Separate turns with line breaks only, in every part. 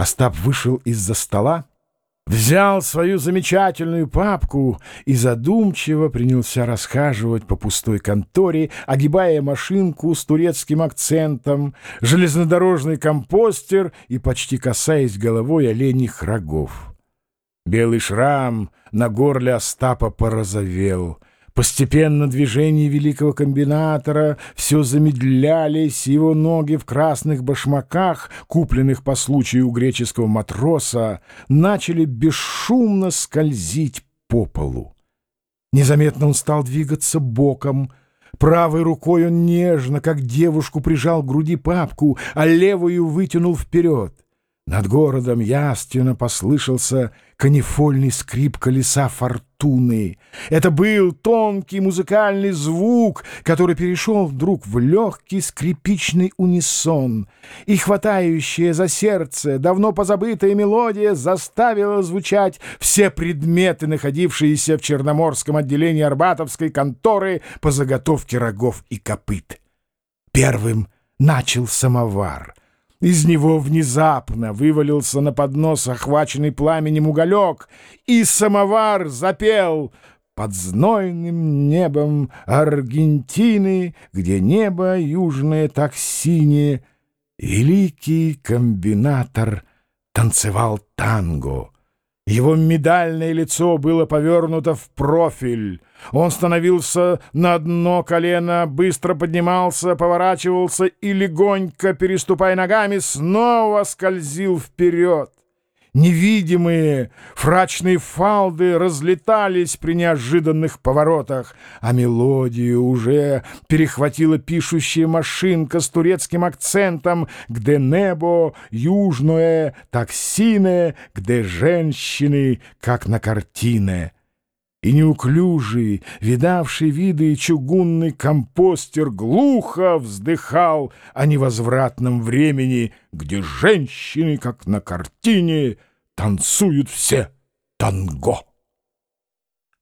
Остап вышел из-за стола, взял свою замечательную папку и задумчиво принялся расхаживать по пустой конторе, огибая машинку с турецким акцентом, железнодорожный компостер и почти касаясь головой оленьих рогов. Белый шрам на горле Остапа порозовел — Постепенно движения великого комбинатора все замедлялись, его ноги в красных башмаках, купленных по случаю у греческого матроса, начали бесшумно скользить по полу. Незаметно он стал двигаться боком, Правой рукой он нежно, как девушку, прижал к груди папку, а левую вытянул вперед. Над городом яственно послышался канифольный скрип колеса фортуны. Это был тонкий музыкальный звук, который перешел вдруг в легкий скрипичный унисон, и хватающая за сердце давно позабытая мелодия заставила звучать все предметы, находившиеся в Черноморском отделении Арбатовской конторы по заготовке рогов и копыт. Первым начал самовар — из него внезапно вывалился на поднос охваченный пламенем уголек, и самовар запел под знойным небом Аргентины, где небо южное так синее. Великий комбинатор танцевал танго — его медальное лицо было повернуто в профиль. Он становился на одно колено, быстро поднимался, поворачивался и, легонько переступая ногами, снова скользил вперед. Невидимые фрачные фалды разлетались при неожиданных поворотах, а мелодию уже перехватила пишущая машинка с турецким акцентом «Где небо южное, так сине, где женщины, как на картине». И неуклюжий, видавший виды чугунный компостер глухо вздыхал о невозвратном времени, где женщины, как на картине, танцуют все танго.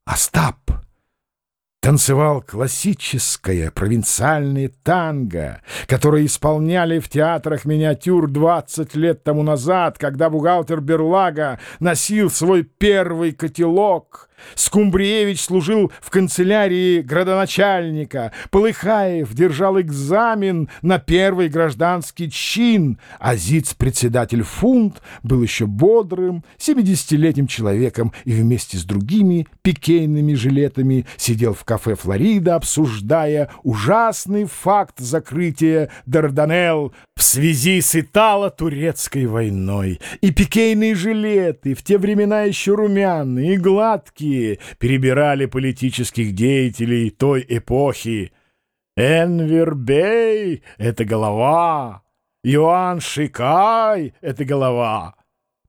Остап танцевал классическое провинциальное танго, которое исполняли в театрах миниатюр 20 лет тому назад, когда бухгалтер Берлага носил свой первый котелок — Скумбриевич служил в канцелярии градоначальника, Полыхаев держал экзамен на первый гражданский чин, а ЗИЦ-председатель Фунт был еще бодрым, 70-летним человеком и вместе с другими пикейными жилетами сидел в кафе «Флорида», обсуждая ужасный факт закрытия Дарданелл в связи с Итало-турецкой войной. И пикейные жилеты, в те времена еще румяные и гладкие, другие перебирали политических деятелей той эпохи. Энвер Бей — это голова, Иоанн Шикай — это голова.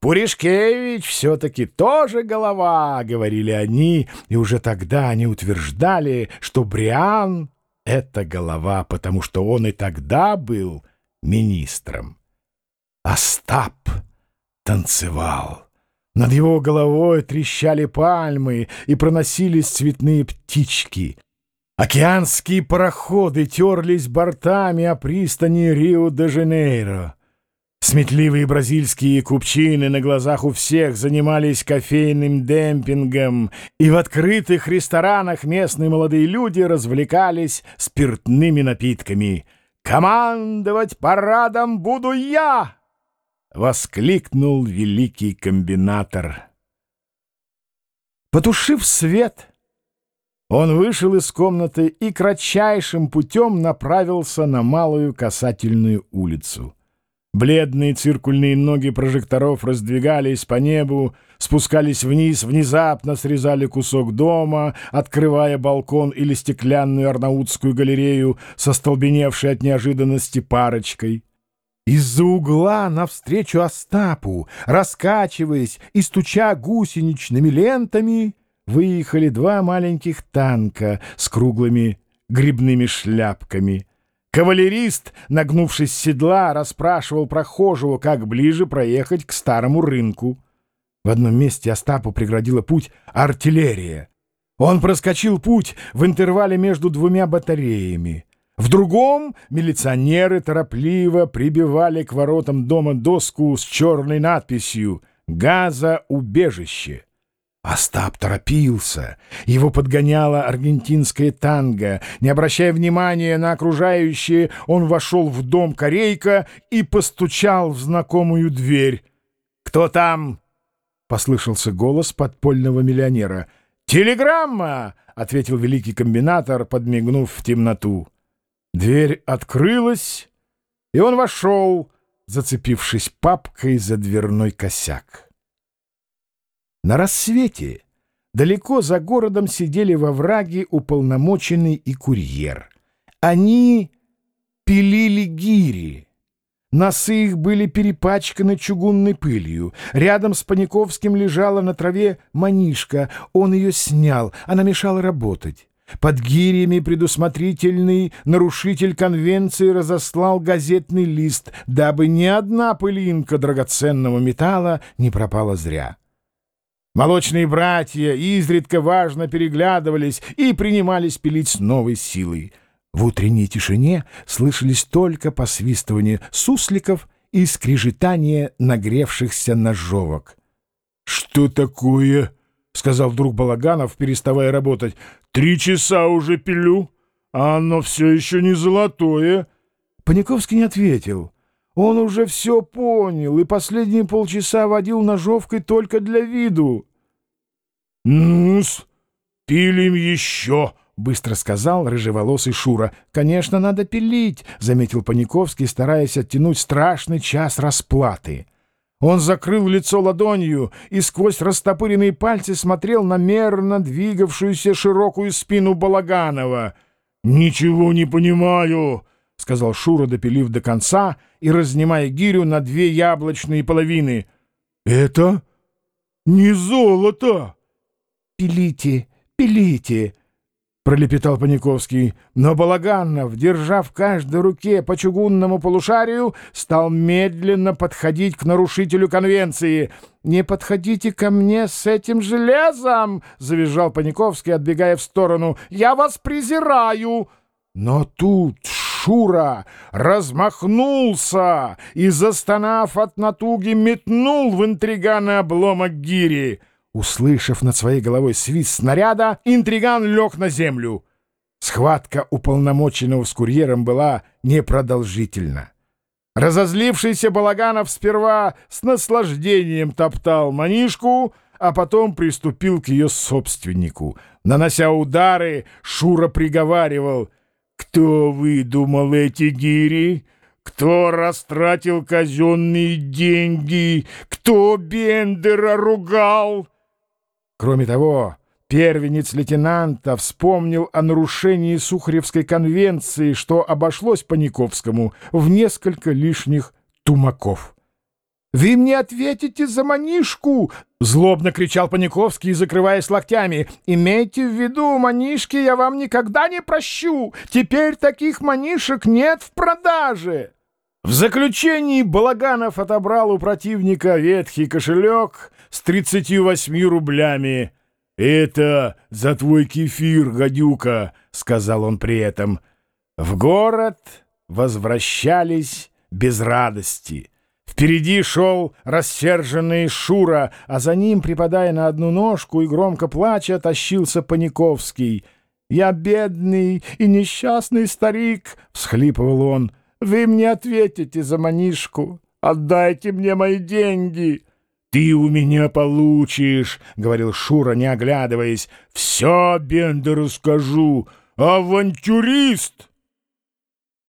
Пуришкевич все-таки тоже голова, говорили они, и уже тогда они утверждали, что Бриан — это голова, потому что он и тогда был министром. Остап танцевал. Над его головой трещали пальмы и проносились цветные птички. Океанские пароходы терлись бортами о пристани Рио-де-Жанейро. Сметливые бразильские купчины на глазах у всех занимались кофейным демпингом, и в открытых ресторанах местные молодые люди развлекались спиртными напитками. «Командовать парадом буду я!» — воскликнул великий комбинатор. Потушив свет, он вышел из комнаты и кратчайшим путем направился на малую касательную улицу. Бледные циркульные ноги прожекторов раздвигались по небу, спускались вниз, внезапно срезали кусок дома, открывая балкон или стеклянную арнаутскую галерею со столбеневшей от неожиданности парочкой. Из-за угла навстречу Остапу, раскачиваясь и стуча гусеничными лентами, выехали два маленьких танка с круглыми грибными шляпками. Кавалерист, нагнувшись с седла, расспрашивал прохожего, как ближе проехать к старому рынку. В одном месте Остапу преградила путь артиллерия. Он проскочил путь в интервале между двумя батареями. В другом милиционеры торопливо прибивали к воротам дома доску с черной надписью «Газоубежище». Остап торопился. Его подгоняла аргентинская танго. Не обращая внимания на окружающие, он вошел в дом корейка и постучал в знакомую дверь. «Кто там?» — послышался голос подпольного миллионера. «Телеграмма!» — ответил великий комбинатор, подмигнув в темноту. Дверь открылась, и он вошел, зацепившись папкой за дверной косяк. На рассвете далеко за городом сидели во враге уполномоченный и курьер. Они пилили гири. Носы их были перепачканы чугунной пылью. Рядом с Паниковским лежала на траве манишка. Он ее снял, она мешала работать. Под гирями предусмотрительный нарушитель конвенции разослал газетный лист, дабы ни одна пылинка драгоценного металла не пропала зря. Молочные братья изредка важно переглядывались и принимались пилить с новой силой. В утренней тишине слышались только посвистывание сусликов и скрежетание нагревшихся ножовок. — Что такое? — сказал вдруг Балаганов, переставая работать. Три часа уже пилю, а оно все еще не золотое. Паниковский не ответил. Он уже все понял и последние полчаса водил ножовкой только для виду. «Ну-с, пилим еще!» — быстро сказал рыжеволосый Шура. «Конечно, надо пилить», — заметил Паниковский, стараясь оттянуть страшный час расплаты. Он закрыл лицо ладонью и сквозь растопыренные пальцы смотрел на мерно двигавшуюся широкую спину Балаганова. «Ничего не понимаю», — сказал Шура, допилив до конца и разнимая гирю на две яблочные половины. «Это не золото!» «Пилите, пилите!» — пролепетал Паниковский. Но Балаганов, держа в каждой руке по чугунному полушарию, стал медленно подходить к нарушителю конвенции. «Не подходите ко мне с этим железом!» — завизжал Паниковский, отбегая в сторону. «Я вас презираю!» Но тут Шура размахнулся и, застонав от натуги, метнул в интригана обломок гири. Услышав над своей головой свист снаряда, интриган лег на землю. Схватка уполномоченного с курьером была непродолжительна. Разозлившийся Балаганов сперва с наслаждением топтал манишку, а потом приступил к ее собственнику. Нанося удары, Шура приговаривал «Кто выдумал эти гири?» Кто растратил казенные деньги? Кто Бендера ругал? Кроме того, первенец лейтенанта вспомнил о нарушении Сухаревской конвенции, что обошлось Паниковскому в несколько лишних тумаков. «Вы мне ответите за манишку!» — злобно кричал Паниковский, закрываясь локтями. «Имейте в виду, манишки я вам никогда не прощу! Теперь таких манишек нет в продаже!» В заключении Балаганов отобрал у противника ветхий кошелек с 38 рублями. «Это за твой кефир, гадюка», — сказал он при этом. В город возвращались без радости. Впереди шел рассерженный Шура, а за ним, припадая на одну ножку и громко плача, тащился Паниковский. «Я бедный и несчастный старик», — всхлипывал он, — вы мне ответите за манишку. Отдайте мне мои деньги. «Ты у меня получишь», — говорил Шура, не оглядываясь. «Все Бендеру скажу. Авантюрист!»